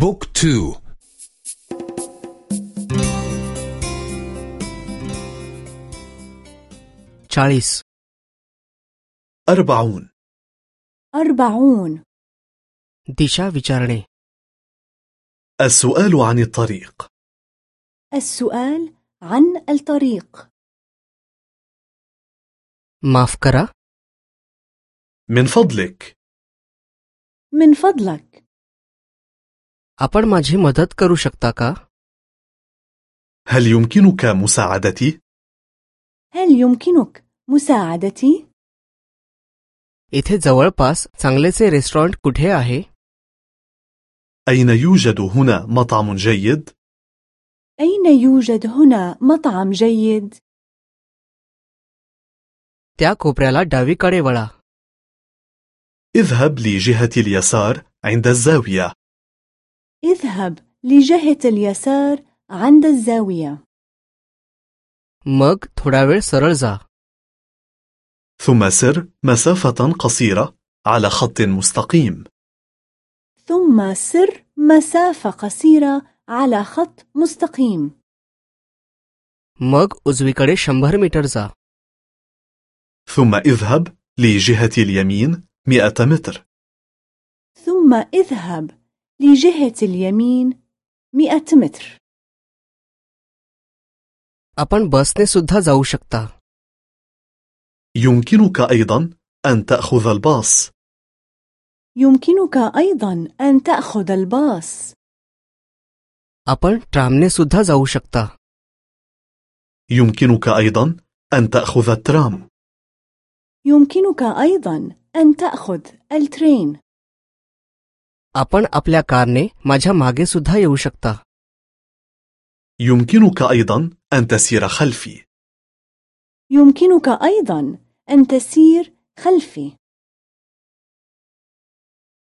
book two. चाळीस أربعون. أربعون. दिशा विचारणे السؤال عن الطريق. السؤال عن الطريق. माफ करा من فضلك. من فضلك. आपण माझी मदत करू शकता का هل يمكنك مساعدتي؟ هل يمكنك مساعدتي؟ इथे जवळपास चांगलेचे रेस्टॉरंट कुठे आहे أين يوجد هنا مطعم جيد؟ أين يوجد هنا مطعم جيد؟ त्या कोपऱ्याला डावीकडे वळा اذهب لجهة اليسار عند الزاوية اذهب لجهة اليسار عند الزاوية मग थोडा वेळ सरळ जा ثم سر مسافة قصيرة على خط مستقيم ثم سر مسافة قصيرة على خط مستقيم मग उजवीकडे शंभर मीटर जा ثم اذهب لجهة اليمين مئة متر ثم اذهب لجهة اليمين مئة متر आपण बसने सुद्धा जाऊ शकता يمكنك أيضا أن تأخذ الباص يمكنك أيضا أن تأخذ الباص आपण ट्रामने सुद्धा जाऊ शकता يمكنك أيضا أن تأخذ الترام يمكنك أيضا أن تأخذ الترين आपण आपल्या कारने माझ्या मागे सुद्धा येऊ शकता يمكنك أيضا أن تسير خلفي يمكنك أيضا أن تسير خلفي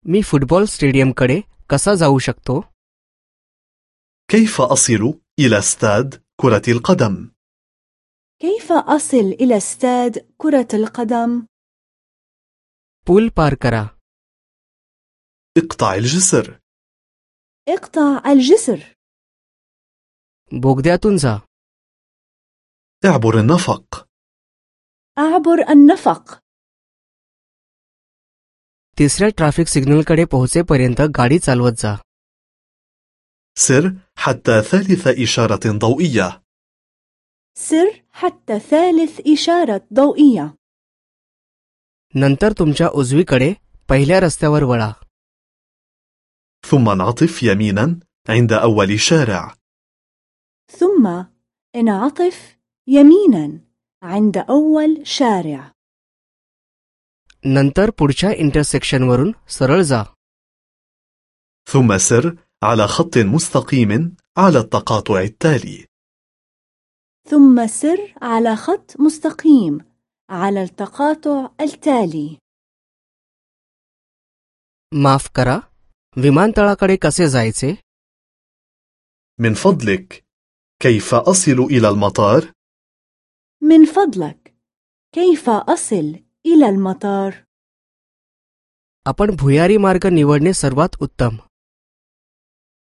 मी फुटबॉल स्टेडियमकडे कसा जाऊ शकतो كيف أصل إلى استاد كرة القدم؟ كيف أصل إلى استاد كرة القدم؟ पूल पार करा اقطع الجسر اقطع الجسر बोगद्यातून जा اعبر النفق أعبر النفق तिसऱ्या ट्रॅफिक सिग्नलकडे पोहोचेपर्यंत गाडी चालवत जा سر حتى ثالث إشارة ضوئية سر حتى ثالث إشارة ضوئية नंतर तुमच्या उजवीकडे पहिल्या रस्त्यावर वळा ثم انعطف يمينا عند أول شارع ثم انعطف يمينا عند أول شارع नंतर पुढच्या इंटरसेक्शनवरून सरळ जा ثم سر على خط مستقيم على التقاطع التالي ثم سر على خط مستقيم على التقاطع التالي माफ करा विमानतळाकडे कसे जायचे من فضلك كيف أصل إلى المطار؟ من فضلك كيف أصل إلى المطار؟ आपण भुयारी मार्ग निवडणे सर्वात उत्तम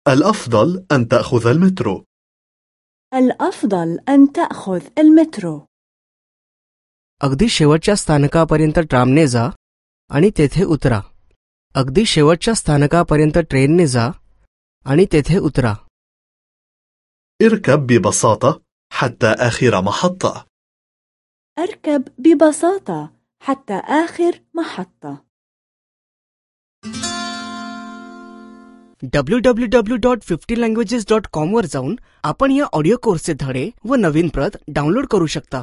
الأفضل أن تأخذ المترو الأفضل أن تأخذ المترو अगदी शेवटच्या स्थानकापर्यंत ट्रामने जा आणि तेथे उतरा अगदी शेवटच्या स्थानकापर्यंत ट्रेनने जा आणि तेथे उतरा اركب ببساطة حتى آخر محطة أركب ببساطة حتى آخر محطة W W W dot fifty languages dot com वर जाऊन आपण या ऑडिओ कोर्सचे धडे व नवीन प्रत डाउनलोड करू शकता